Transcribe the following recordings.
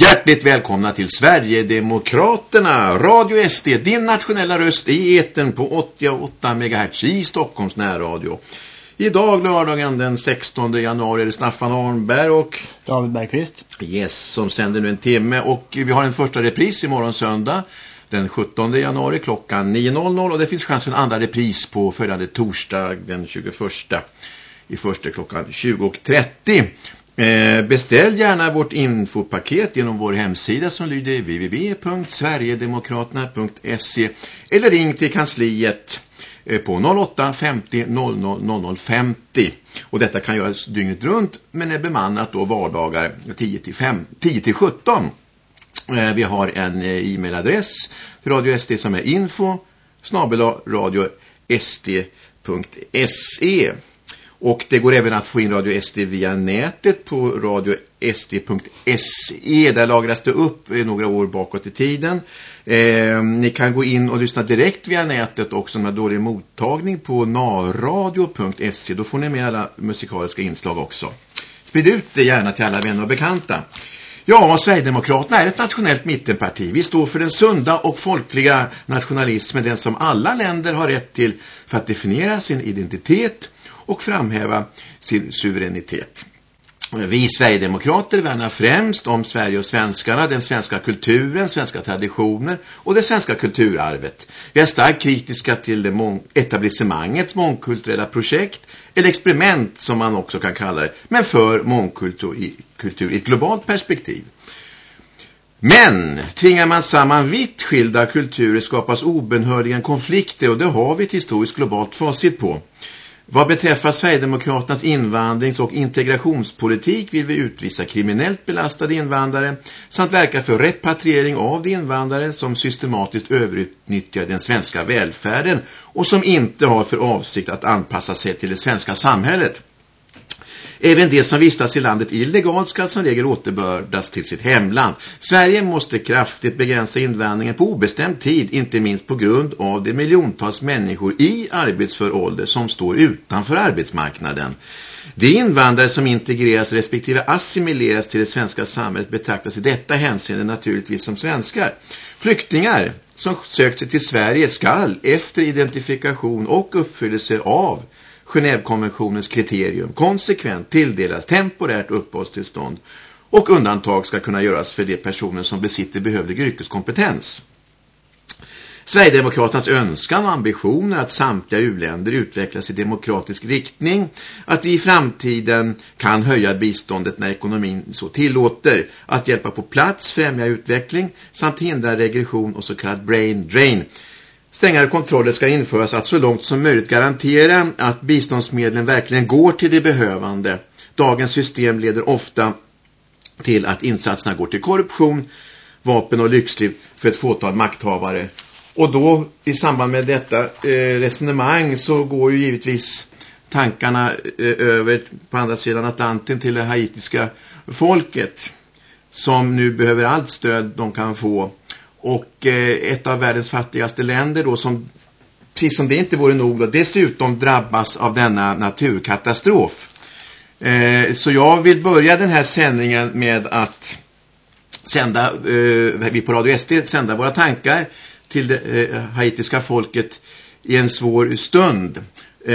Hjärtligt välkomna till Sverigedemokraterna, Radio SD, din nationella röst i eten på 88 MHz i Stockholms närradio. Idag lördagen den 16 januari är det Staffan Arnberg och David Bergqvist. Yes, som sänder nu en timme och vi har en första repris imorgon söndag den 17 januari klockan 9.00 och det finns chans för en andra repris på följande torsdag den 21 i första klockan 20.30. Eh, beställ gärna vårt infopaket genom vår hemsida som lyder www.sverigedemokraterna.se eller ring till kansliet eh, på 08 50 00 00 50. Och detta kan göras dygnet runt men är bemannat då vardagar 10 till, 5, 10 till 17. Eh, vi har en e-mailadress för Radio SD som är info snabela radio sd.se och det går även att få in Radio SD via nätet på radiosd.se. Där lagras det upp eh, några år bakåt i tiden. Eh, ni kan gå in och lyssna direkt via nätet också med dålig mottagning på naradio.se Då får ni med alla musikaliska inslag också. Sprid ut det gärna till alla vänner och bekanta. Ja, Sverigedemokraterna är ett nationellt mittenparti. Vi står för den sunda och folkliga nationalismen, den som alla länder har rätt till för att definiera sin identitet och framhäva sin suveränitet. Vi Sverigedemokrater värnar främst om Sverige och svenskarna, den svenska kulturen, svenska traditioner och det svenska kulturarvet. Vi är starkt kritiska till det mång etablissemangets mångkulturella projekt, eller experiment som man också kan kalla det, men för mångkultur i, i ett globalt perspektiv. Men tvingar man samman vitt skilda kulturer skapas obenhörligen konflikter och det har vi ett historiskt globalt facit på. Vad beträffar Sverigedemokraternas invandrings- och integrationspolitik vill vi utvisa kriminellt belastade invandrare samt verka för repatriering av de invandrare som systematiskt överutnyttjar den svenska välfärden och som inte har för avsikt att anpassa sig till det svenska samhället. Även de som vistas i landet illegalt ska som regel återbördas till sitt hemland. Sverige måste kraftigt begränsa invandringen på obestämd tid, inte minst på grund av de miljontals människor i arbetsför ålder som står utanför arbetsmarknaden. De invandrare som integreras respektive assimileras till det svenska samhället betraktas i detta hänseende naturligtvis som svenskar. Flyktingar som sökt sig till Sverige skall efter identifikation och uppfyllelse av Genèvekonventionens kriterium konsekvent tilldelas temporärt uppehållstillstånd och undantag ska kunna göras för de personer som besitter behövlig yrkeskompetens. Sverigedemokraternas önskan och ambitioner att samtliga uländer utvecklas i demokratisk riktning, att vi i framtiden kan höja biståndet när ekonomin så tillåter, att hjälpa på plats, främja utveckling samt hindra regression och så kallad brain drain Strängare kontroller ska införas att så långt som möjligt garantera att biståndsmedlen verkligen går till de behövande. Dagens system leder ofta till att insatserna går till korruption, vapen och lyxliv för ett fåtal makthavare. Och då i samband med detta eh, resonemang så går ju givetvis tankarna eh, över på andra sidan Atlanten till det haitiska folket som nu behöver allt stöd de kan få och eh, ett av världens fattigaste länder då som precis som det inte vore nog då, dessutom drabbas av denna naturkatastrof. Eh, så jag vill börja den här sändningen med att sända, eh, vi på Radio SD sända våra tankar till det eh, haitiska folket i en svår stund. Eh,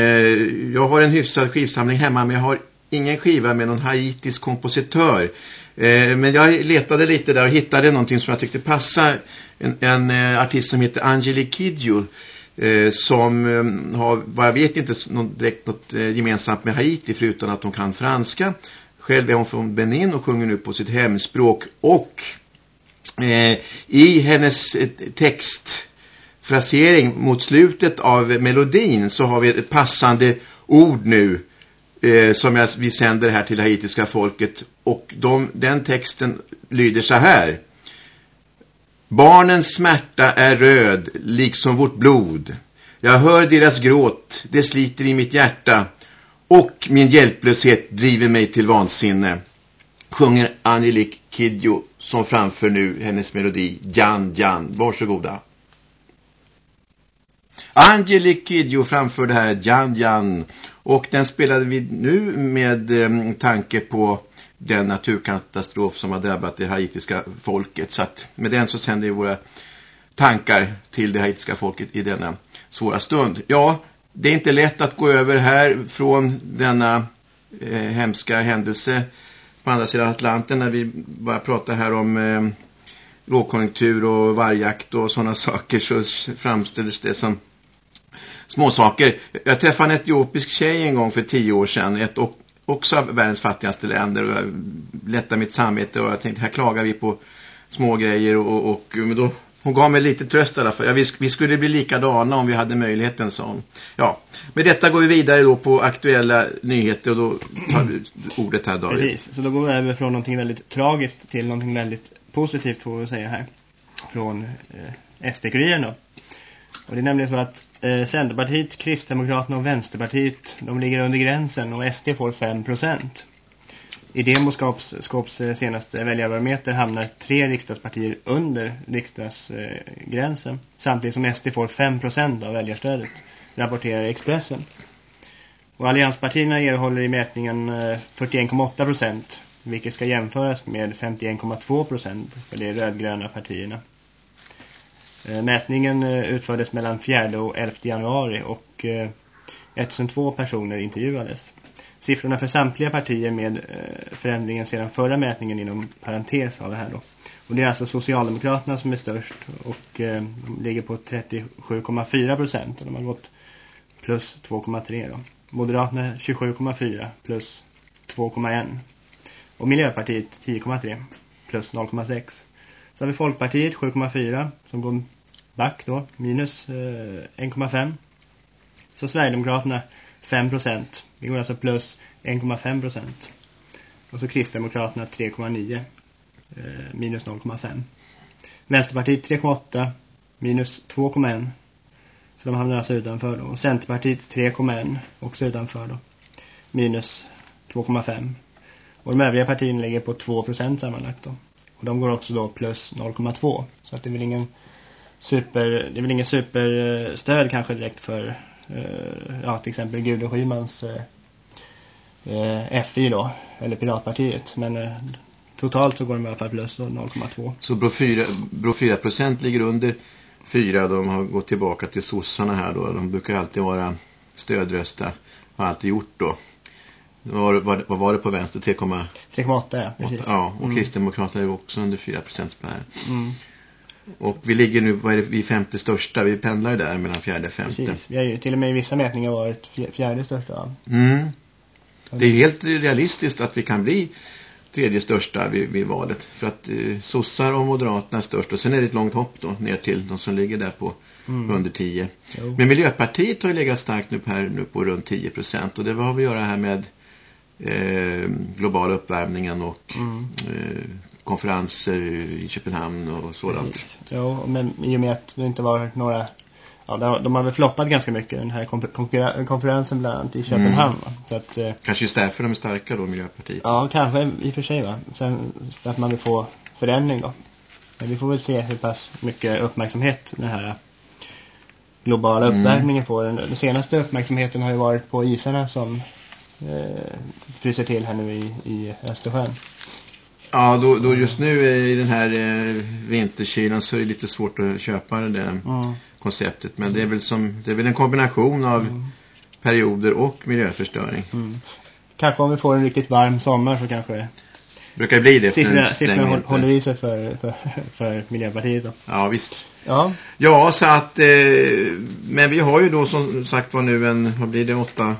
jag har en hyfsad skivsamling hemma men jag har ingen skiva med någon haitisk kompositör. Eh, men jag letade lite där och hittade någonting som jag tyckte passar. En, en eh, artist som heter Angeli Kidjo eh, som har, vad jag vet inte direkt något gemensamt med Haiti förutom att hon kan franska. Själv är hon från Benin och sjunger nu på sitt hemspråk och eh, i hennes textfrasering mot slutet av melodin så har vi ett passande ord nu eh, som jag, vi sänder här till haitiska folket. Och de, den texten lyder så här. Barnens smärta är röd, liksom vårt blod. Jag hör deras gråt, det sliter i mitt hjärta. Och min hjälplöshet driver mig till vansinne. Sjunger Angelique Kidjo som framför nu hennes melodi Jan Jan. Varsågoda. Angelique Kidjo framför det här Jan Jan och den spelade vi nu med eh, tanke på den naturkatastrof som har drabbat det haitiska folket. Så att med den så sänder vi våra tankar till det haitiska folket i denna svåra stund. Ja, det är inte lätt att gå över här från denna eh, hemska händelse på andra sidan Atlanten när vi bara pratar här om eh, lågkonjunktur och vargjakt och sådana saker så framställs det som småsaker. Jag träffade en etiopisk tjej en gång för tio år sedan, ett också av världens fattigaste länder och jag lättade mitt samvete och jag tänkte här klagar vi på små grejer och, och men då hon gav mig lite tröst i alla fall. Ja, vi, vi skulle bli likadana om vi hade möjligheten, sa hon. Ja, med detta går vi vidare då på aktuella nyheter och då tar du ordet här David. Precis, så då går vi över från någonting väldigt tragiskt till någonting väldigt positivt får vi säga här. Från eh, SD-kuriren då. Och det är nämligen så att eh, Centerpartiet, Kristdemokraterna och Vänsterpartiet de ligger under gränsen och SD får 5%. I Demoskops Skops eh, senaste väljarbarometer hamnar tre riksdagspartier under riksdagsgränsen. Samtidigt som SD får 5% av väljarstödet, rapporterar Expressen. Och allianspartierna erhåller i mätningen eh, 41,8% vilket ska jämföras med 51,2% för de rödgröna partierna. Eh, mätningen eh, utfördes mellan 4 och 11 januari och eh, 1002 personer intervjuades. Siffrorna för samtliga partier med eh, förändringen sedan förra mätningen inom parentes av det här då. Och det är alltså Socialdemokraterna som är störst och eh, de ligger på 37,4 procent och de har gått plus 2,3 då. Moderaterna 27,4 plus 2,1 och Miljöpartiet 10,3 plus 0,6. Sen har vi Folkpartiet 7,4 som går back då, minus eh, 1,5. Så Sverigedemokraterna 5 procent. Det går alltså plus 1,5 procent. Och så Kristdemokraterna 3,9 eh, minus 0,5. Vänsterpartiet 3,8 minus 2,1. Så de hamnar alltså utanför då. Och Centerpartiet 3,1 också utanför då. Minus 2,5. Och de övriga partierna ligger på 2 procent sammanlagt då. Och de går också då plus 0,2. Så att det är väl ingen super, det är väl ingen superstöd eh, kanske direkt för Eh, ja, till exempel Gudrun Schymans eh, eh FI då, eller Piratpartiet. Men eh, totalt så går de i alla fall plus 0,2. Så Brå 4, Bro 4 procent ligger under 4. De har gått tillbaka till sossarna här då. De brukar alltid vara stödrösta. Har alltid gjort då. Vad var, vad var det på vänster? 3,8 ja, precis. Ja, och mm. Kristdemokraterna är också under 4 procent spärr. Mm. Och vi ligger nu, vad är det, vi femte största. Vi pendlar där mellan fjärde och femte. Precis. Vi har ju till och med i vissa mätningar varit fjärde största. Mm. Det är helt realistiskt att vi kan bli tredje största vid, vid valet. För att eh, sossar och moderaterna är störst. Och sen är det ett långt hopp då ner till de som ligger där på mm. under 10. Jo. Men Miljöpartiet har ju legat starkt nu, här, nu på runt 10 procent. Och det har vi att göra här med eh, globala uppvärmningen och mm. eh, konferenser i Köpenhamn och sådant. Ja, men i och med att det inte var några ja, de har väl floppat ganska mycket den här konferensen bland annat i Köpenhamn. Mm. Så att, eh, kanske just därför de är starka då, Miljöpartiet. Ja, kanske i och för sig va. Sen för att man vill få förändring då. Men vi får väl se hur pass mycket uppmärksamhet den här globala mm. uppvärmningen får. Den, den senaste uppmärksamheten har ju varit på isarna som eh, fryser till här nu i, i Östersjön. Ja, då, då just nu i den här eh, vinterkylan så är det lite svårt att köpa det mm. konceptet. Men det är väl som det är väl en kombination av mm. perioder och miljöförstöring. Mm. Kanske om vi får en riktigt varm sommar så kanske brukar bli det. Siffrorna, siffrorna håller i sig för, för, för Miljöpartiet då. Ja, visst. Ja, ja så att eh, men vi har ju då som sagt var nu en, vad blir det, åtta,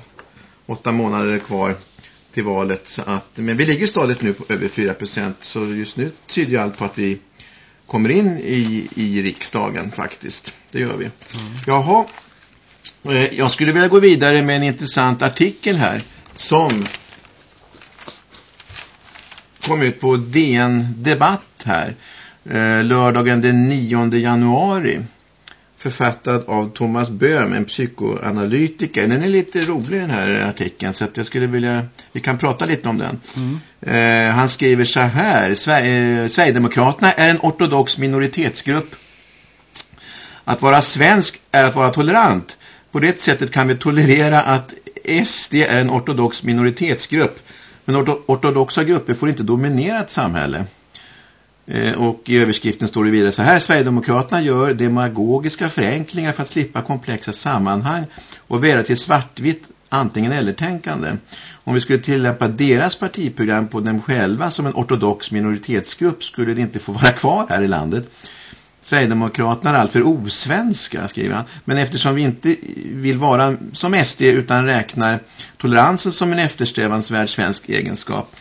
åtta månader kvar till valet. Så att, men vi ligger stadigt nu på över 4% så just nu tyder ju allt på att vi kommer in i, i riksdagen faktiskt. Det gör vi. Mm. Jaha, eh, jag skulle vilja gå vidare med en intressant artikel här som kom ut på DN Debatt här eh, lördagen den 9 januari författad av Thomas Böhm, en psykoanalytiker. Den är lite rolig den här artikeln så att jag skulle vilja, vi kan prata lite om den. Mm. Eh, han skriver så här, Sver eh, Sverigedemokraterna är en ortodox minoritetsgrupp. Att vara svensk är att vara tolerant. På det sättet kan vi tolerera att SD är en ortodox minoritetsgrupp. Men ortodoxa grupper får inte dominera ett samhälle. Eh, och i överskriften står det vidare så här. Sverigedemokraterna gör demagogiska förenklingar för att slippa komplexa sammanhang och vära till svartvitt antingen eller tänkande. Om vi skulle tillämpa deras partiprogram på dem själva som en ortodox minoritetsgrupp skulle det inte få vara kvar här i landet. Sverigedemokraterna är alltför osvenska, skriver han. Men eftersom vi inte vill vara som SD utan räknar toleransen som en eftersträvansvärd svensk egenskap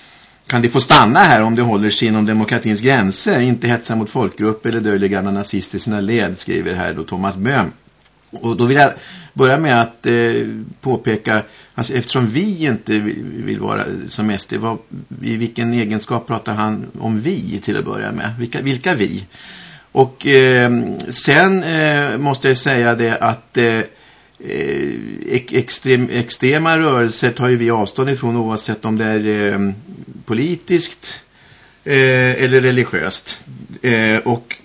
kan de få stanna här om de håller sig inom demokratins gränser, inte hetsa mot folkgrupp eller dölja gamla nazister i sina led, skriver här då Thomas Böhm. Och då vill jag börja med att eh, påpeka, alltså eftersom vi inte vill vara som SD, vad, i vilken egenskap pratar han om vi till att börja med? Vilka, vilka vi? Och eh, sen eh, måste jag säga det att eh, extrem, extrema rörelser tar ju vi avstånd ifrån oavsett om det är eh, politiskt eh, eller religiöst. Eh, och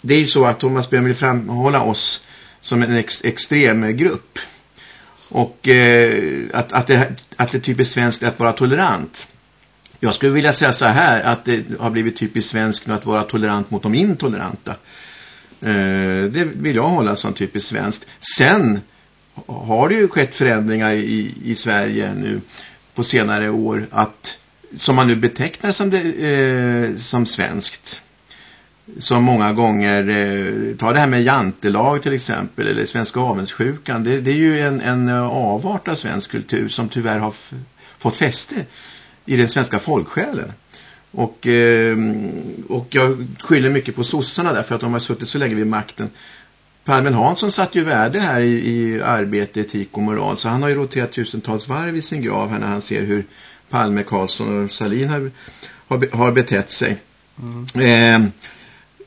det är ju så att Thomas Björn vill framhålla oss som en ex extrem grupp. Och eh, att, att, det, att det är typiskt svenskt att vara tolerant. Jag skulle vilja säga så här att det har blivit typiskt svenskt att vara tolerant mot de intoleranta. Eh, det vill jag hålla som typiskt svenskt. Sen har det ju skett förändringar i, i Sverige nu på senare år att som man nu betecknar som, det, eh, som svenskt som många gånger eh, ta det här med jantelag till exempel eller svenska avundsjukan det, det är ju en, en eh, avart av svensk kultur som tyvärr har fått fäste i den svenska folksjälen. Och, eh, och jag skyller mycket på sossarna därför att de har suttit så länge vid makten. Palmen Hansson satt ju värde här i, i arbete, etik och moral. Så han har ju roterat tusentals varv i sin grav här när han ser hur Palme, Karlsson och Salin har, har, har betett sig. Mm. Eh,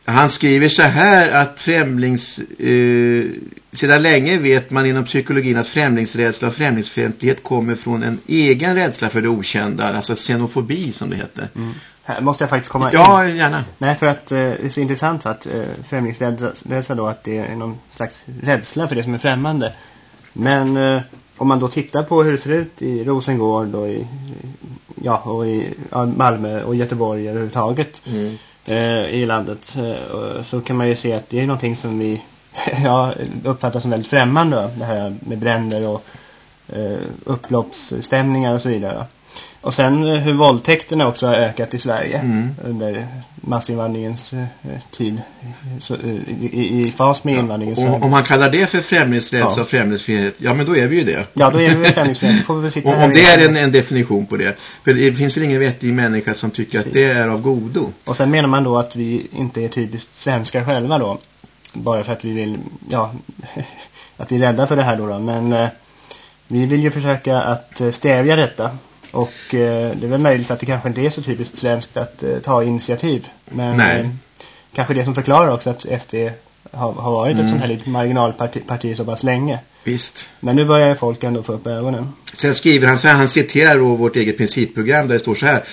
han skriver så här att främlings... Eh, sedan länge vet man inom psykologin att främlingsrädsla och främlingsfientlighet kommer från en egen rädsla för det okända. Alltså xenofobi som det heter. Mm. Här måste jag faktiskt komma in. Ja, gärna. Nej, för att eh, det är så intressant att eh, främlingsrädsla då att det är någon slags rädsla för det som är främmande. Men eh, om man då tittar på hur det ser ut i Rosengård och i, ja, och i Malmö och Göteborg överhuvudtaget. Mm eh, i landet eh, så kan man ju se att det är någonting som vi ja, uppfattar som väldigt främmande. Det här med bränder och eh, upploppsstämningar och så vidare. Och sen eh, hur våldtäkterna också har ökat i Sverige mm. under massinvandringens eh, tid. Så, eh, i, i, fas med invandringen. Ja, om man kallar det för främlingsrädsla ja. och främlingsfrihet, ja men då är vi ju det. Ja, då är vi sitta om, om det är en, en, definition på det. För det finns väl ingen vettig människa som tycker Precis. att det är av godo. Och sen menar man då att vi inte är typiskt svenskar själva då. Bara för att vi vill, ja, att vi är rädda för det här då. då. Men eh, vi vill ju försöka att stävja detta. Och eh, det är väl möjligt att det kanske inte är så typiskt svenskt att eh, ta initiativ. Men eh, kanske det som förklarar också att SD har, har varit mm. ett sånt här litet marginalparti parti så pass länge. Visst. Men nu börjar folk ändå få upp ögonen. Sen skriver han så här, han citerar då vårt eget principprogram där det står så här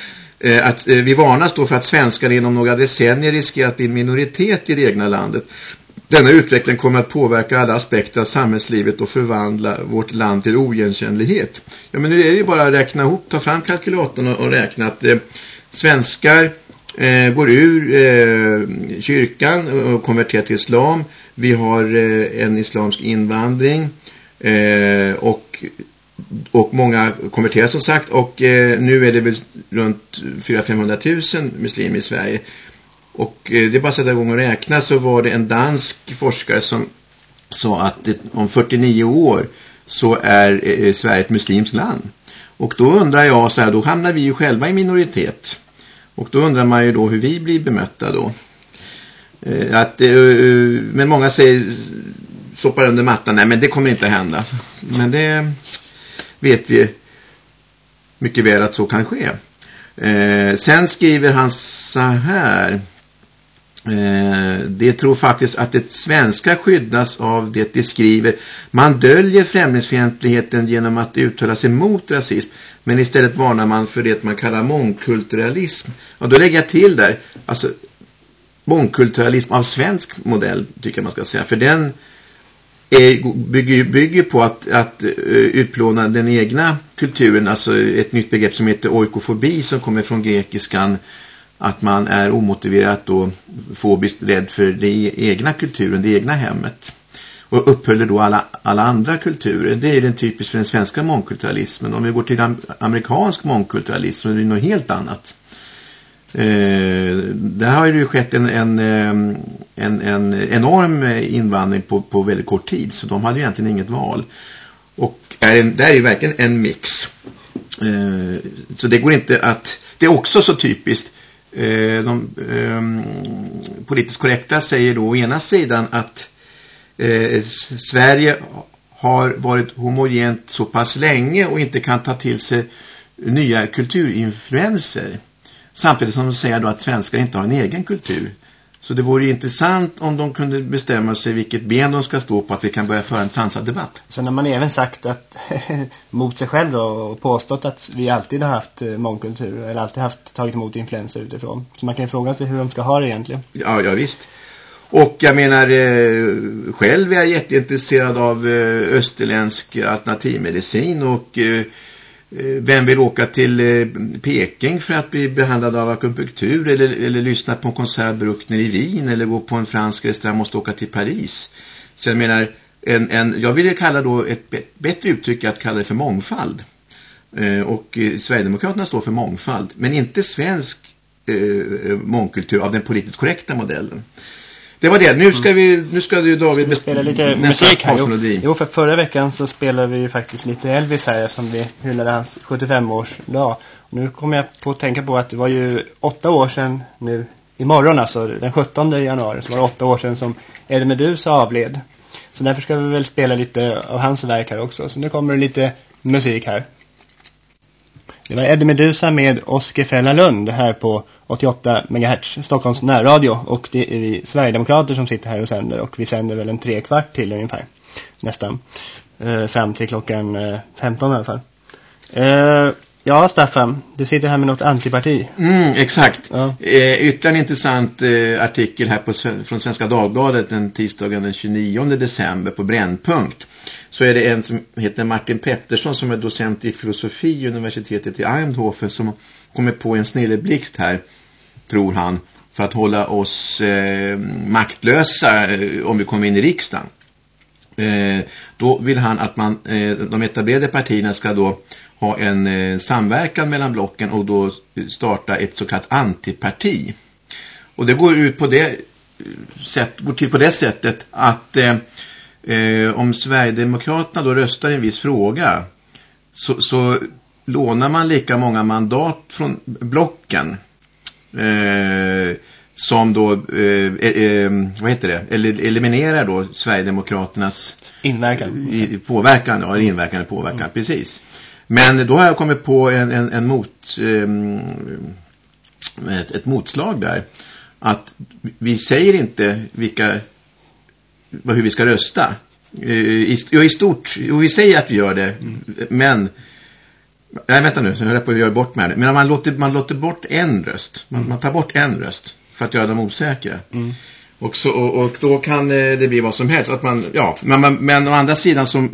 eh, att eh, vi varnas då för att svenskar inom några decennier riskerar att bli en minoritet i det egna landet. Denna utveckling kommer att påverka alla aspekter av samhällslivet och förvandla vårt land till oigenkännlighet. Ja men nu är det ju bara att räkna ihop, ta fram kalkylatorn och, och räkna att eh, svenskar eh, går ur eh, kyrkan och konverterar till islam. Vi har eh, en islamsk invandring eh, och och många konverterar som sagt och eh, nu är det väl runt 400-500 000 muslimer i Sverige. Och eh, det är bara att sätta igång och räkna så var det en dansk forskare som sa att om 49 år så är eh, eh, Sverige ett muslimskt land. Och då undrar jag så här, då hamnar vi ju själva i minoritet. Och då undrar man ju då hur vi blir bemötta då. Att, men många säger soppar under mattan, nej men det kommer inte att hända. Men det vet vi mycket väl att så kan ske. Eh, sen skriver han så här. Eh, det tror faktiskt att det svenska skyddas av det de skriver. Man döljer främlingsfientligheten genom att uttala sig mot rasism. Men istället varnar man för det man kallar mångkulturalism. Och då lägger jag till där. Alltså mångkulturalism av svensk modell tycker jag man ska säga. För den är, bygger, bygger på att, att uh, utplåna den egna kulturen, alltså ett nytt begrepp som heter oikofobi som kommer från grekiskan att man är omotiverat och fobiskt rädd för den egna kulturen, det egna hemmet. Och upphöller då alla, alla andra kulturer. Det är den typiskt för den svenska mångkulturalismen. Om vi går till amerikansk mångkulturalism så är det något helt annat. Eh, där har ju skett en, en, eh, en, en enorm invandring på, på väldigt kort tid. Så de hade ju egentligen inget val. Och är en, det är ju verkligen en mix. Eh, så det går inte att... Det är också så typiskt. Eh, de eh, politiskt korrekta säger då å ena sidan att eh, Sverige har varit homogent så pass länge och inte kan ta till sig nya kulturinfluenser. Samtidigt som de säger då att svenskar inte har en egen kultur. Så det vore intressant om de kunde bestämma sig vilket ben de ska stå på att vi kan börja föra en sansad debatt. Sen har man även sagt att mot sig själv då, och påstått att vi alltid har haft eh, mångkultur eller alltid haft tagit emot influenser utifrån. Så man kan ju fråga sig hur de ska ha det egentligen. Ja, ja visst. Och jag menar, eh, själv är jag jätteintresserad av eh, österländsk alternativmedicin och Eh, Eh, vem vill åka till eh, Peking för att bli behandlad av akupunktur eller, eller lyssna på en konsert Bruckner i Wien eller gå på en fransk restaurang måste åka till Paris. Så jag menar, en, en, jag vill kalla då ett bättre uttryck att kalla det för mångfald. Eh, och Sverigedemokraterna står för mångfald, men inte svensk eh, mångkultur av den politiskt korrekta modellen. Det var det. Nu ska vi nu ska du David ska spela lite musik här. Jo, jo, för förra veckan så spelade vi ju faktiskt lite Elvis här eftersom vi hyllade hans 75-årsdag. Nu kommer jag på att tänka på att det var ju åtta år sedan nu imorgon alltså den 17 januari så var det åtta år sedan som Eddie Medusa avled. Så därför ska vi väl spela lite av hans verk här också. Så nu kommer det lite musik här. Det var Eddie Medusa med Oskar Fälla Lund här på 88 MHz Stockholms närradio och det är vi Sverigedemokrater som sitter här och sänder och vi sänder väl en tre kvart till ungefär nästan eh, fram till klockan eh, 15 i alla fall. Eh, ja Staffan, du sitter här med något antiparti. Mm, exakt. Ja. Eh, ytterligare en intressant eh, artikel här på, från Svenska Dagbladet den tisdagen den 29 december på Brännpunkt så är det en som heter Martin Pettersson som är docent i filosofi i universitetet i Eindhoven som kommer på en snilleblixt här, tror han, för att hålla oss eh, maktlösa eh, om vi kommer in i riksdagen. Eh, då vill han att man, eh, de etablerade partierna ska då ha en eh, samverkan mellan blocken och då starta ett så kallat antiparti. Och det går ut på det eh, sätt, går till på det sättet att eh, eh, om Sverigedemokraterna då röstar i en viss fråga så, så lånar man lika många mandat från blocken eh, som då eh, vad heter det eller eliminerar då Sverigedemokraternas inverkan i, påverkan ja inverkan påverkan mm. precis men då har jag kommit på en, en, en mot eh, ett, ett motslag där att vi säger inte vilka hur vi ska rösta. Eh, I, i stort, och vi säger att vi gör det, mm. men nej vänta nu, så höll jag på att göra bort med det. Men man låter, man låter bort en röst. Man, mm. man tar bort en röst för att göra dem osäkra. Mm. Och, så, och, och, då kan eh, det bli vad som helst. Att man, ja, men, man, men å andra sidan så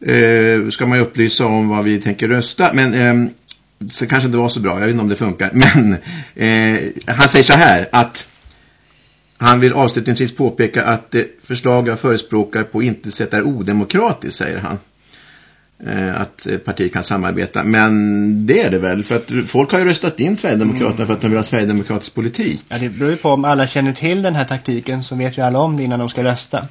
eh, ska man ju upplysa om vad vi tänker rösta. Men eh, så kanske det var så bra, jag vet inte om det funkar. Men eh, han säger så här att han vill avslutningsvis påpeka att det förslag jag förespråkar på inte sätt är odemokratiskt, säger han. Eh, att partiet kan samarbeta. Men det är det väl, för att folk har ju röstat in Sverigedemokraterna mm. för att de vill ha Sverigedemokratisk politik. Ja, det beror ju på om alla känner till den här taktiken så vet ju alla om det innan de ska rösta.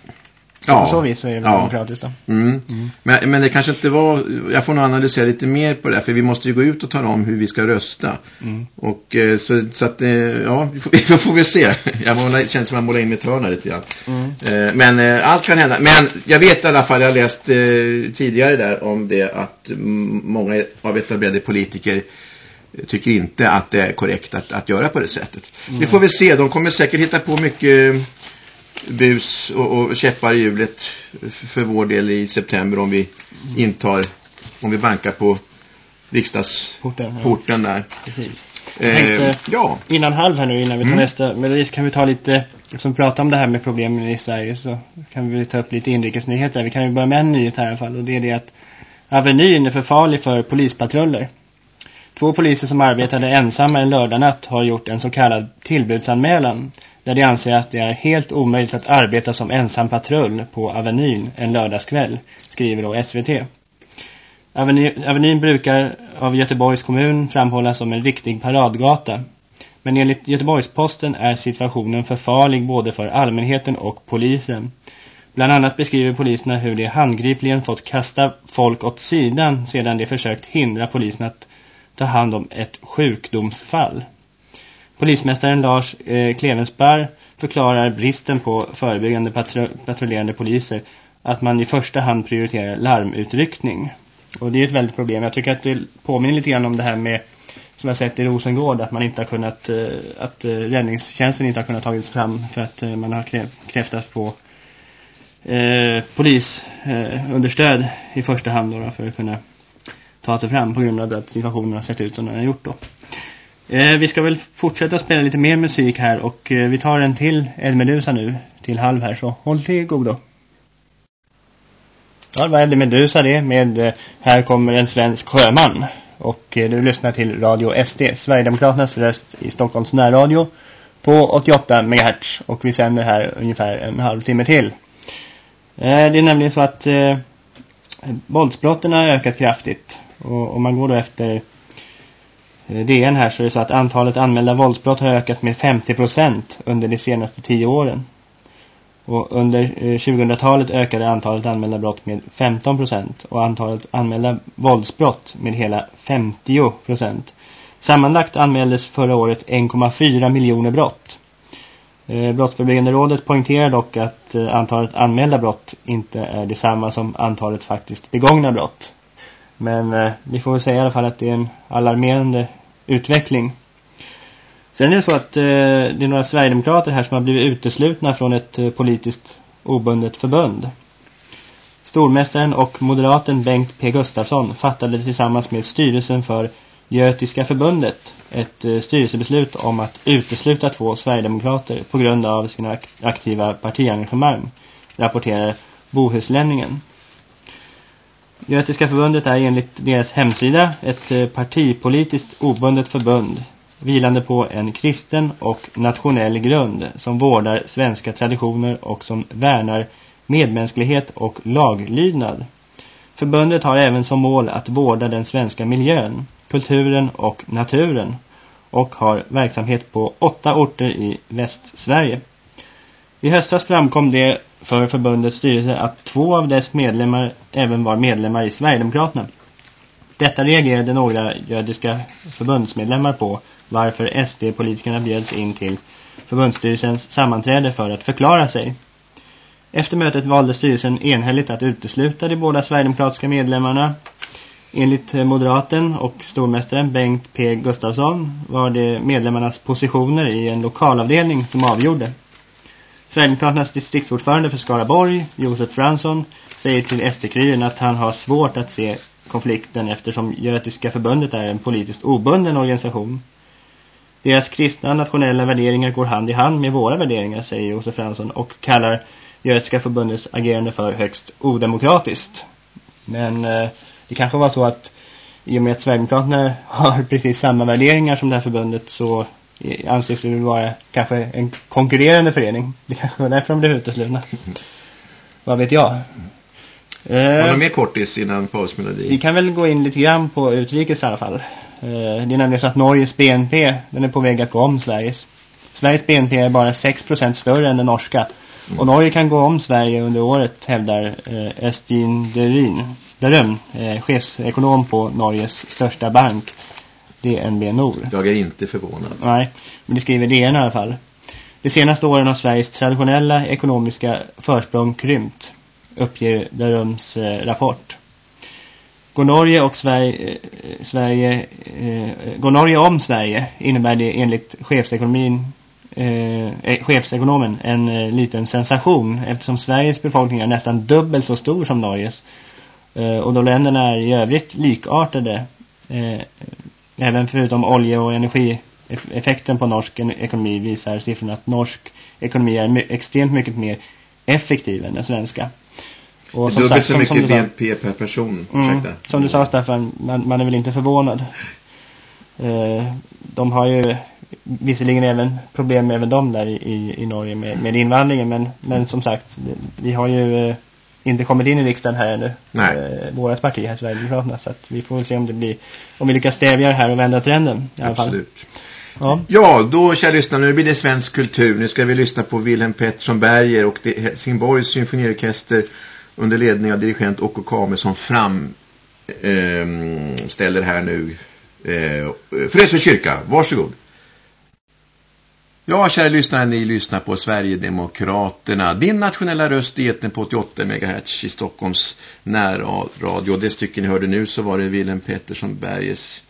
Ja. På så vis så är det ja. demokratiskt då. Mm. Mm. Men, men det kanske inte var, jag får nog analysera lite mer på det för vi måste ju gå ut och tala om hur vi ska rösta. Mm. Och eh, så, så att, eh, ja, vi får, vi får vi se. Jag målar, känns som att jag målar in mitt hörna lite grann. Mm. Eh, men allt kan hända. Men jag vet i alla fall, jag har läst tidigare där om det att många av etablerade politiker tycker inte att det är korrekt att, att göra på det sättet. Mm. Vi får väl se, de kommer säkert hitta på mycket bus och, och käppar i hjulet för vår del i september om vi intar, om vi bankar på riksdagsporten ja. där. Precis. Eh, tänkte, ja. innan halv här nu, innan vi tar mm. nästa melodi kan vi ta lite vi pratar om det här med problemen i Sverige så kan vi ta upp lite inrikesnyheter. Vi kan ju börja med en nyhet här i alla fall och det är det att Avenyn är för farlig för polispatruller. Två poliser som arbetade ensamma en lördagnatt har gjort en så kallad tillbudsanmälan där de anser att det är helt omöjligt att arbeta som ensam patrull på Avenyn en lördagskväll, skriver då SVT. Avenyn brukar av Göteborgs kommun framhållas som en riktig paradgata. Men enligt Göteborgsposten är situationen för farlig både för allmänheten och polisen. Bland annat beskriver poliserna hur de handgripligen fått kasta folk åt sidan sedan de försökt hindra polisen att ta hand om ett sjukdomsfall. Polismästaren Lars eh, Klevensberg förklarar bristen på förebyggande patru patrullerande poliser att man i första hand prioriterar larmutryckning. Och det är ett väldigt problem. Jag tycker att det påminner lite grann om det här med som jag sett i Rosengård att man inte har kunnat eh, att eh, räddningstjänsten inte har kunnat tagits fram för att eh, man har krävt att få eh, polisunderstöd eh, i första hand då då, för att kunna ta sig fram på grund av att situationen har sett ut som den har gjort då. Eh, vi ska väl fortsätta spela lite mer musik här och eh, vi tar en till Edmedusa nu till halv här så håll till godo. Ja, det var Eddie Medusa det med eh, Här kommer en svensk sjöman. Och eh, du lyssnar till Radio SD, Sverigedemokraternas röst i Stockholms närradio på 88 MHz. Och vi sänder här ungefär en halvtimme till. Eh, det är nämligen så att eh, våldsbrotten har ökat kraftigt. Och om man går då efter Eh, DN här så är det så att antalet anmälda våldsbrott har ökat med 50% under de senaste tio åren. Och under eh, 2000-talet ökade antalet anmälda brott med 15% och antalet anmälda våldsbrott med hela 50%. Sammanlagt anmäldes förra året 1,4 miljoner brott. Eh, Brottsförebyggande rådet poängterar dock att antalet anmälda brott inte är detsamma som antalet faktiskt begångna brott. Men eh, vi får väl säga i alla fall att det är en alarmerande utveckling. Sen är det så att eh, det är några Sverigedemokrater här som har blivit uteslutna från ett eh, politiskt obundet förbund. Stormästaren och moderaten Bengt P. Gustafsson fattade tillsammans med styrelsen för Götiska förbundet ett eh, styrelsebeslut om att utesluta två Sverigedemokrater på grund av sina aktiva partiengagemang, rapporterar Bohuslänningen. Götiska förbundet är enligt deras hemsida ett eh, partipolitiskt obundet förbund vilande på en kristen och nationell grund som vårdar svenska traditioner och som värnar medmänsklighet och laglydnad. Förbundet har även som mål att vårda den svenska miljön, kulturen och naturen och har verksamhet på åtta orter i Västsverige. I höstas framkom det för förbundets styrelse att två av dess medlemmar även var medlemmar i Sverigedemokraterna. Detta reagerade några judiska förbundsmedlemmar på varför SD-politikerna bjöds in till förbundsstyrelsens sammanträde för att förklara sig. Efter mötet valde styrelsen enhälligt att utesluta de båda Sverigedemokratiska medlemmarna. Enligt moderaten och stormästaren Bengt P. Gustafsson var det medlemmarnas positioner i en lokalavdelning som avgjorde. Sverigedemokraternas distriktsordförande för Skaraborg, Josef Fransson, säger till SD-kuriren att han har svårt att se konflikten eftersom Götiska förbundet är en politiskt obunden organisation. Deras kristna nationella värderingar går hand i hand med våra värderingar, säger Josef Fransson och kallar Götiska förbundets agerande för högst odemokratiskt. Men eh, det kanske var så att i och med att Sverigedemokraterna har precis samma värderingar som det här förbundet så anses det vara kanske en konkurrerande förening. Det kanske var därför de blev uteslutna. Vad vet jag? Har du eh, mer kortis innan pausmelodi? Vi kan väl gå in lite grann på utrikes i alla fall. Eh, det är nämligen så att Norges BNP den är på väg att gå om Sveriges. Sveriges BNP är bara 6% större än den norska. Mm. Och Norge kan gå om Sverige under året, hävdar eh, Estin Derin, eh, chefsekonom på Norges största bank, DNB Nord. Jag är inte förvånad. Nej, men det skriver DN i alla fall. De senaste åren har Sveriges traditionella ekonomiska försprång krympt, uppger Derums eh, rapport. Går Norge, och Sverige, eh, Sverige, eh, går Norge om Sverige innebär det enligt chefsekonomin eh, eh, chefsekonomen en eh, liten sensation eftersom Sveriges befolkning är nästan dubbelt så stor som Norges. Eh, och då länderna är i övrigt likartade, eh, även förutom olje- och energi effekten på norsk ekonomi visar siffrorna att norsk ekonomi är extremt mycket mer effektiv än den svenska. Och som Dubbelt så mycket BNP per person. Mm, som du sa Staffan, man, man, är väl inte förvånad. Eh, de har ju visserligen även problem även de där i, i Norge med, med invandringen. Men, men som sagt, vi har ju eh, inte kommit in i riksdagen här ännu. Nej. Eh, vårat parti här, Sverigedemokraterna. Så att vi får se om det blir, om vi lyckas stävja det här och vända trenden i alla Absolut. Ja. ja, då kära lyssnare, nu blir det svensk kultur. Nu ska vi lyssna på Wilhelm Pettersson Berger och Helsingborgs symfoniorkester under ledning av dirigent Okko Kame som framställer eh, här nu eh, Frösö kyrka. Varsågod. Ja, kära lyssnare, ni lyssnar på Sverigedemokraterna. Din nationella röst i eten på 88 MHz i Stockholms närradio. Det stycken ni hörde nu så var det Willem Pettersson Berges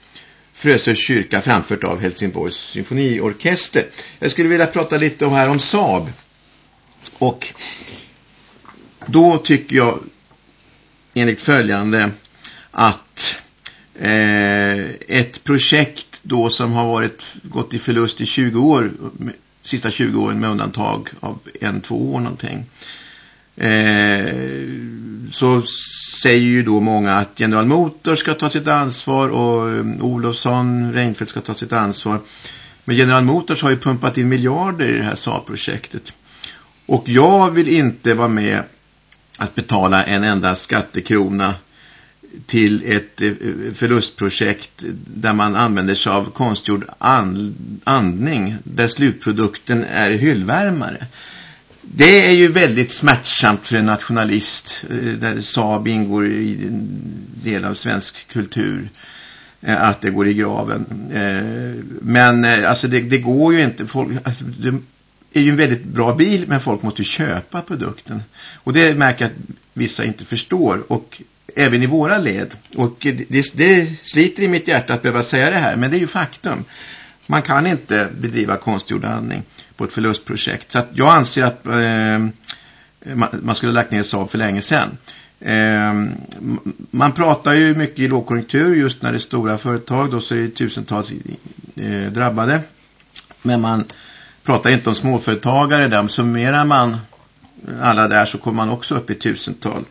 Frösö kyrka framfört av Helsingborgs symfoniorkester. Jag skulle vilja prata lite om här om Saab. Och då tycker jag enligt följande att eh, ett projekt då som har varit gått i förlust i 20 år, sista 20 åren med undantag av en, två år någonting. Eh, så säger ju då många att General Motors ska ta sitt ansvar och um, Olofsson, Reinfeldt ska ta sitt ansvar. Men General Motors har ju pumpat in miljarder i det här Saab-projektet. Och jag vill inte vara med att betala en enda skattekrona till ett eh, förlustprojekt där man använder sig av konstgjord andning där slutprodukten är hyllvärmare. Det är ju väldigt smärtsamt för en nationalist eh, där Saab ingår i en del av svensk kultur eh, att det går i graven. Men alltså det, det går ju inte. Folk, alltså det är ju en väldigt bra bil men folk måste köpa produkten. Och det märker jag att vissa inte förstår. Och även i våra led. Och det, det sliter i mitt hjärta att behöva säga det här, men det är ju faktum. Man kan inte bedriva konstgjord andning på ett förlustprojekt. Så jag anser att eh, man skulle ha lagt ner Saab för länge sedan. Eh, man pratar ju mycket i lågkonjunktur just när det är stora företag. Då så är det tusentals eh, drabbade. Men man pratar inte om småföretagare. Där summerar man alla där så kommer man också upp i tusental.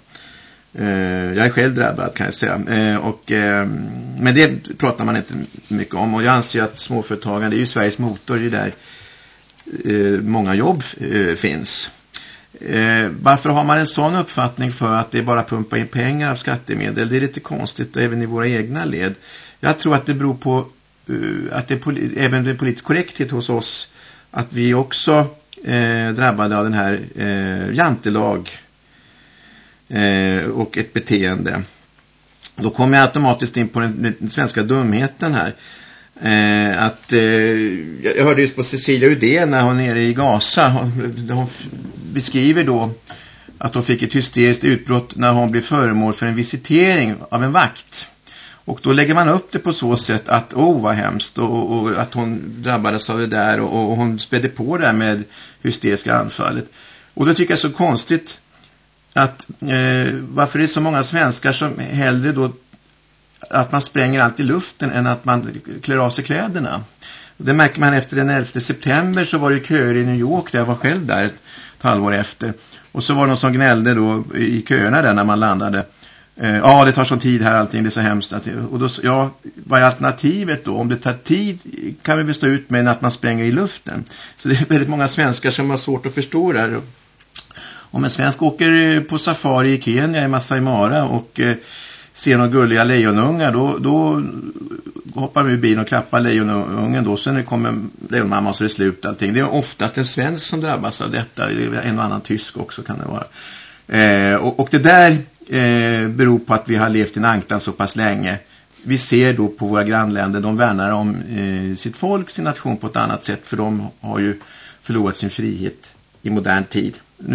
Eh, jag är själv drabbad kan jag säga. Eh, och, ehm, men det pratar man inte mycket om. Och jag anser att småföretagande är ju Sveriges motor. Det är där eh, många jobb finns. varför har man en sån uppfattning för att det är bara pumpa in pengar av skattemedel? Det är lite konstigt även i våra egna led. Jag tror att det beror på att det är även det politisk korrekthet hos oss att vi också eh, drabbade av den här eh, jantelag eh, och ett beteende. Då kommer jag automatiskt in på den, den svenska dumheten här. Eh, att, eh, jag hörde just på Cecilia Udé när hon är nere i Gaza. Hon, hon beskriver då att hon fick ett hysteriskt utbrott när hon blev föremål för en visitering av en vakt. Och då lägger man upp det på så sätt att, oh vad hemskt, och, och att hon drabbades av det där och, och hon spädde på det med hysteriska anfallet. Och då tycker jag så konstigt att eh, varför det är så många svenskar som hellre då att man spränger allt i luften än att man klär av sig kläderna. Det märker man efter den 11 september så var det köer i New York där jag var själv där ett halvår efter. Och så var det någon som gnällde då i köerna där när man landade. Eh, ja, det tar sån tid här allting, det är så hemskt. Att, och då, ja, vad är alternativet då? Om det tar tid kan vi bestå ut med att man spränger i luften. Så det är väldigt många svenskar som har svårt att förstå det här. Om en svensk åker eh, på safari i Kenya i Masai Mara och eh, ser några gulliga lejonungar då, då hoppar vi ur bilen och klappar lejonungen då. Sen kommer lejonmamma så är det slut allting. Det är oftast en svensk som drabbas av detta. Det är en och annan tysk också kan det vara. Eh, och, och, det där eh, beror på att vi har levt i Nankland så pass länge. Vi ser då på våra grannländer, de värnar om eh, sitt folk, sin nation på ett annat sätt. För de har ju förlorat sin frihet i modern tid.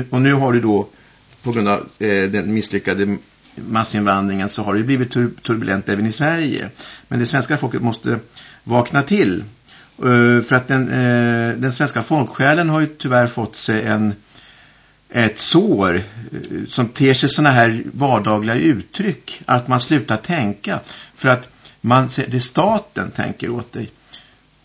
Och nu har det då på grund av eh, den misslyckade massinvandringen så har det blivit tur turbulent även i Sverige. Men det svenska folket måste vakna till. Uh, för att den, uh, den svenska folksjälen har ju tyvärr fått sig en, ett sår uh, som ter sig sådana här vardagliga uttryck. Att man slutar tänka. För att man, det staten tänker åt dig.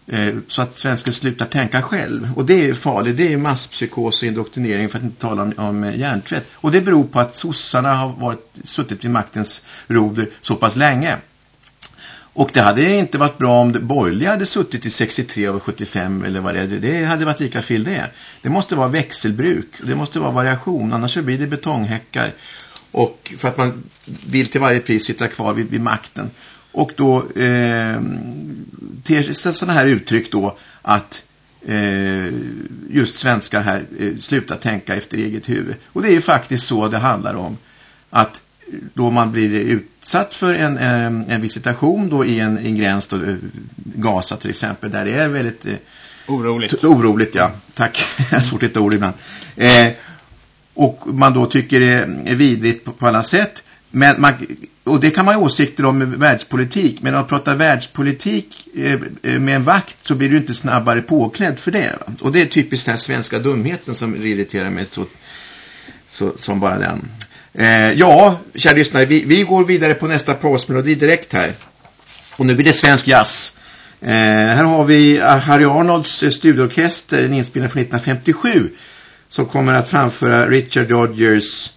Eh, så att svensken slutar tänka själv. Och det är farligt. Det är masspsykos och indoktrinering för att inte tala om, om eh, hjärntvätt. Och det beror på att sossarna har varit, suttit vid maktens roder så pass länge. Och det hade inte varit bra om borgerliga hade suttit i 63 av 75 eller vad det är. Det hade varit lika fel det. Det måste vara växelbruk. Det måste vara variation. Annars blir det betonghäckar. Och för att man vill till varje pris sitta kvar vid, vid makten. Och då eh, sig sådana här uttryck då att eh, just svenskar här eh, slutar tänka efter eget huvud. Och det är ju faktiskt så det handlar om. Att då man blir utsatt för en, en, en visitation då i en, en gräns då, eh, Gaza till exempel där det är väldigt eh, oroligt. oroligt ja, tack, jag har svårt hitta ord ibland eh, och man då tycker det är vidrigt på, på alla sätt men man, och det kan man ha åsikter om med världspolitik. Men om man pratar världspolitik eh, eh, med en vakt så blir du inte snabbare påklädd för det. Va? Och det är typiskt den här svenska dumheten som irriterar mig så, så, som bara den. Eh, ja, kära lyssnare, vi, vi går vidare på nästa pausmelodi direkt här. Och nu blir det svensk jazz. Eh, här har vi Harry Arnolds eh, studioorkester studieorkester, en inspelning från 1957 som kommer att framföra Richard Rodgers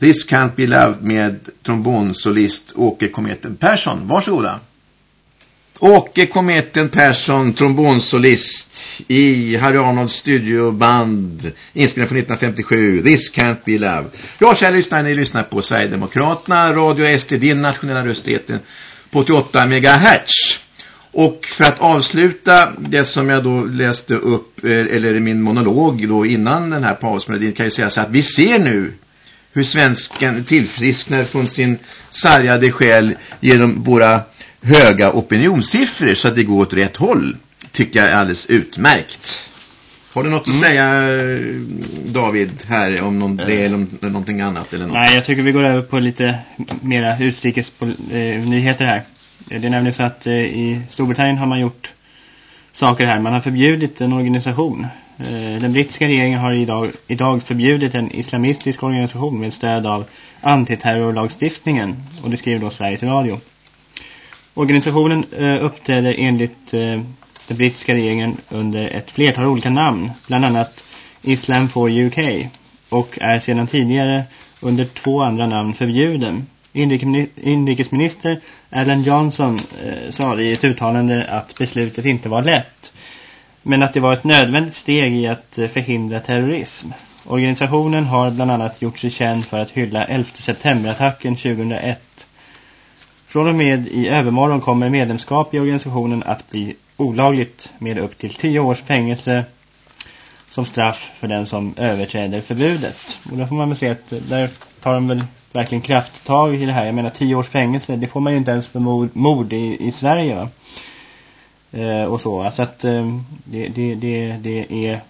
This Can't Be Loved med trombonsolist Åke Kometen Persson. Varsågoda. Åke Kometen Persson, trombonsolist i Harry Arnolds studioband, inspelad från 1957, This Can't Be Love. Ja, kära lyssnare, ni lyssnar på Sverigedemokraterna, Radio SD, din nationella rösteten på 88 MHz. Och för att avsluta det som jag då läste upp, eh, eller min monolog då innan den här pausmelodin, kan jag säga så att vi ser nu hur svensken tillfrisknar från sin sargade själ genom våra höga opinionssiffror så att det går åt rätt håll tycker jag är alldeles utmärkt. Har du något mm. att säga David här om någon del eller om någonting annat eller något? Nej, jag tycker vi går över på lite mera utrikes eh, nyheter här. Det är nämligen så att eh, i Storbritannien har man gjort saker här. Man har förbjudit en organisation Eh, Eh, den brittiska regeringen har idag, idag förbjudit en islamistisk organisation med stöd av antiterrorlagstiftningen och det skriver då Sveriges Radio. Organisationen eh, uppträder enligt eh, den brittiska regeringen under ett flertal olika namn, bland annat Islam for UK och är sedan tidigare under två andra namn förbjuden. Inrikesminister Alan Johnson eh, sa i ett uttalande att beslutet inte var lätt men att det var ett nödvändigt steg i att eh, förhindra terrorism. Organisationen har bland annat gjort sig känd för att hylla 11 septemberattacken 2001. Från och med i övermorgon kommer medlemskap i organisationen att bli olagligt med upp till 10 års fängelse som straff för den som överträder förbudet. Och då får man väl se att eh, där tar de väl verkligen krafttag i det här. Jag menar 10 års fängelse, det får man ju inte ens för mord, mord i, i Sverige va? Eh, och så. Så att eh, det, det, det, det är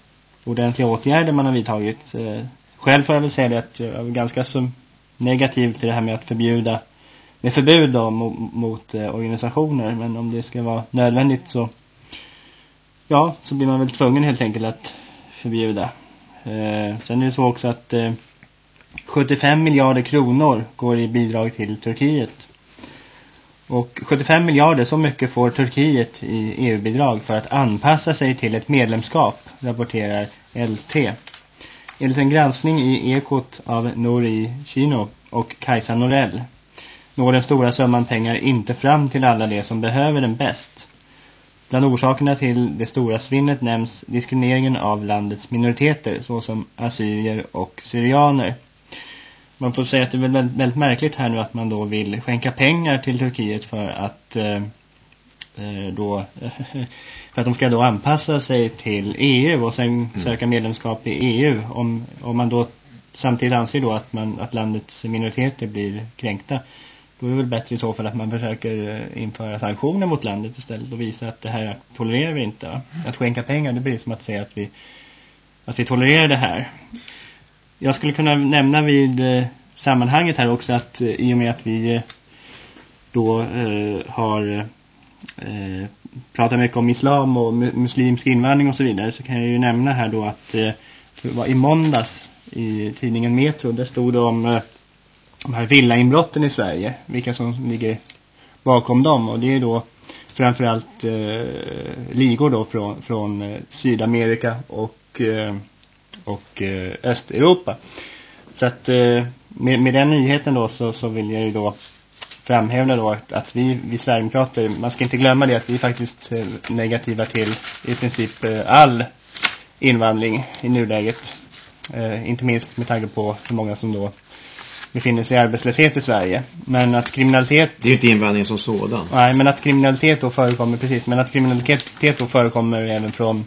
ordentliga åtgärder man har vidtagit. Eh, själv får jag väl säga det att jag är ganska så negativ till det här med att förbjuda med förbud då, mot, mot eh, organisationer. Men om det ska vara nödvändigt så ja, så blir man väl tvungen helt enkelt att förbjuda. Eh, sen är det så också att eh, 75 miljarder kronor går i bidrag till Turkiet. Och 75 miljarder, så mycket får Turkiet i EU-bidrag för att anpassa sig till ett medlemskap, rapporterar LT. Enligt en granskning i Ekot av Nori Kino och Kajsa Norell når den stora summan pengar inte fram till alla de som behöver den bäst. Bland orsakerna till det stora svinnet nämns diskrimineringen av landets minoriteter såsom assyrier och syrianer man får säga att det är väldigt, väldigt märkligt här nu att man då vill skänka pengar till Turkiet för att eh, eh då för att de ska då anpassa sig till EU och sen mm. söka medlemskap i EU om, om man då samtidigt anser då att, man, att landets minoriteter blir kränkta då är det väl bättre i så fall att man försöker eh, införa sanktioner mot landet istället och visa att det här tolererar vi inte. Att skänka pengar det blir som att säga att vi, att vi tolererar det här. Jag skulle kunna nämna vid eh, sammanhanget här också att eh, i och med att vi eh, då eh, har eh, pratat mycket om islam och muslimsk invandring och så vidare så kan jag ju nämna här då att eh, det var i måndags i tidningen Metro där stod det om eh, de här villainbrotten i Sverige vilka som ligger bakom dem och det är då framförallt eh, ligor då från, från eh, Sydamerika och, eh, och eh, Östeuropa. Så att eh, med, med den nyheten då så, så vill jag ju då framhäva då att, att vi, vi Sverigedemokrater, man ska inte glömma det att vi är faktiskt eh, negativa till i princip eh, all invandring i nuläget. Eh, inte minst med tanke på hur många som då befinner sig i arbetslöshet i Sverige. Men att kriminalitet... Det är ju inte invandring som sådan. Nej, men att kriminalitet då förekommer, precis. Men att kriminalitet då förekommer även från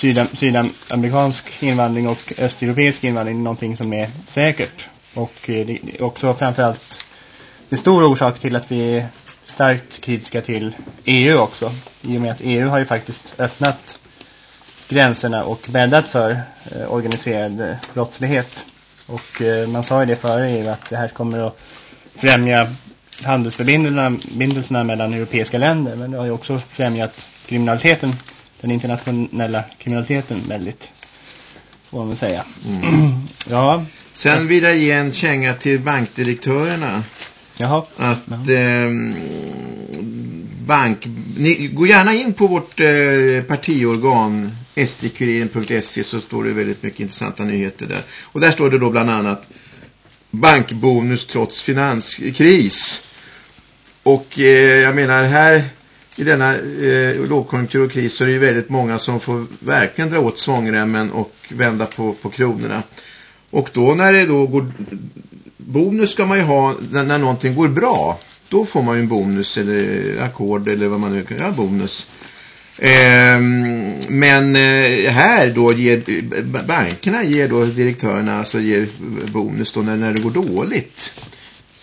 sydam sydamerikansk invandring och östeuropeisk invandring. Någonting som är säkert. Och eh, det är också framförallt en stor orsak till att vi är starkt kritiska till EU också. I och med att EU har ju faktiskt öppnat gränserna och bäddat för eh, organiserad brottslighet. Och eh, man sa ju det före EU att det här kommer att främja handelsförbindelserna mellan europeiska länder. Men det har ju också främjat kriminaliteten, den internationella kriminaliteten väldigt, får man säga. Mm. ja. Sen vill jag ge en känga till bankdirektörerna. Jaha. Att eh, bank... Ni, gå gärna in på vårt eh, partiorgan sdkuriren.se så står det väldigt mycket intressanta nyheter där. Och där står det då bland annat bankbonus trots finanskris. Och eh, jag menar här i denna eh, lågkonjunktur och kris så är det ju väldigt många som får verkligen dra åt svångremmen och vända på, på kronorna. Och då när det då går bonus ska man ju ha när, när någonting går bra. Då får man ju en bonus eller ackord eller vad man nu kan ja, bonus. Eh, men eh, här då ger bankerna ger då direktörerna alltså ger bonus då när, när det går dåligt.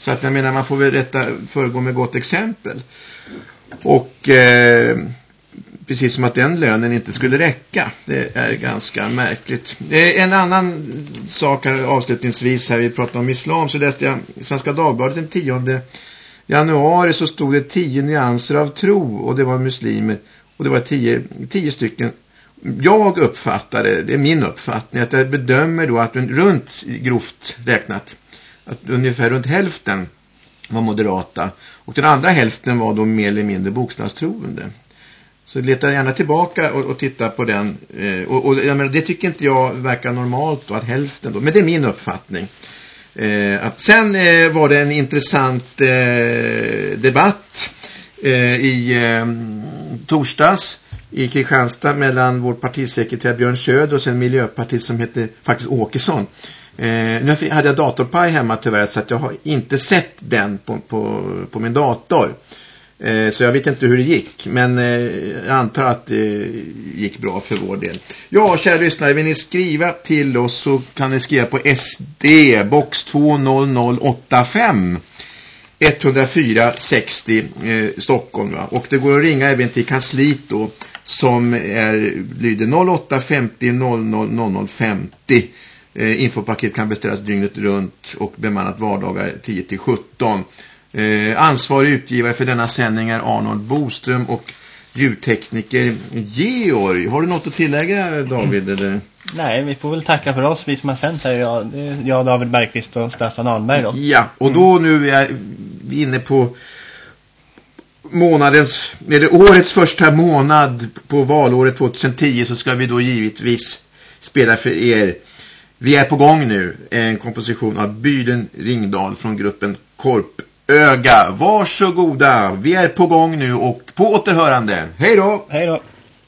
Så att jag menar man får väl rätta föregå med gott exempel. Och eh, precis som att den lönen inte skulle räcka. Det är ganska märkligt. En annan sak här avslutningsvis här vi pratar om islam så läste jag Svenska Dagbladet den 10 januari så stod det 10 nyanser av tro och det var muslimer och det var 10 10 stycken jag uppfattade, det är min uppfattning att jag bedömer då att runt grovt räknat att ungefär runt hälften var moderata och den andra hälften var då mer eller mindre bokstavstroende. Så leta gärna tillbaka och, och titta på den. Eh, och, och menar, det tycker inte jag verkar normalt då, att hälften då. Men det är min uppfattning. Eh, sen eh, var det en intressant eh, debatt eh, i eh, torsdags i Kristianstad mellan vår partisekreterare Björn Söder och sen miljöpartiet som heter faktiskt Åkesson. Eh, nu hade jag datorpaj hemma tyvärr så att jag har inte sett den på, på, på min dator. Eh, så jag vet inte hur det gick. Men eh, jag antar att det gick bra för vår del. Ja, kära lyssnare, vill ni skriva till oss så kan ni skriva på SD, box 20085 104 60 eh, Stockholm. Va? Och det går att ringa även till kansliet då som är, lyder 08 50 00 00 50. Eh, infopaket kan beställas dygnet runt och bemannat vardagar 10 till 17. Eh, ansvarig utgivare för denna sändning är Arnold Boström och ljudtekniker Georg. Har du något att tillägga David? Eller? Nej, vi får väl tacka för oss, vi som har sänt här. Jag, jag David Bergqvist och Staffan Ahnberg då. Ja, och då mm. nu är vi inne på månadens, eller årets första månad på valåret 2010 så ska vi då givetvis spela för er. Vi är på gång nu, en komposition av Byden Ringdal från gruppen Korpöga. Varsågoda, vi är på gång nu och på återhörande. Hej då! Hej då!